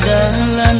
的蓝。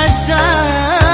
الأساس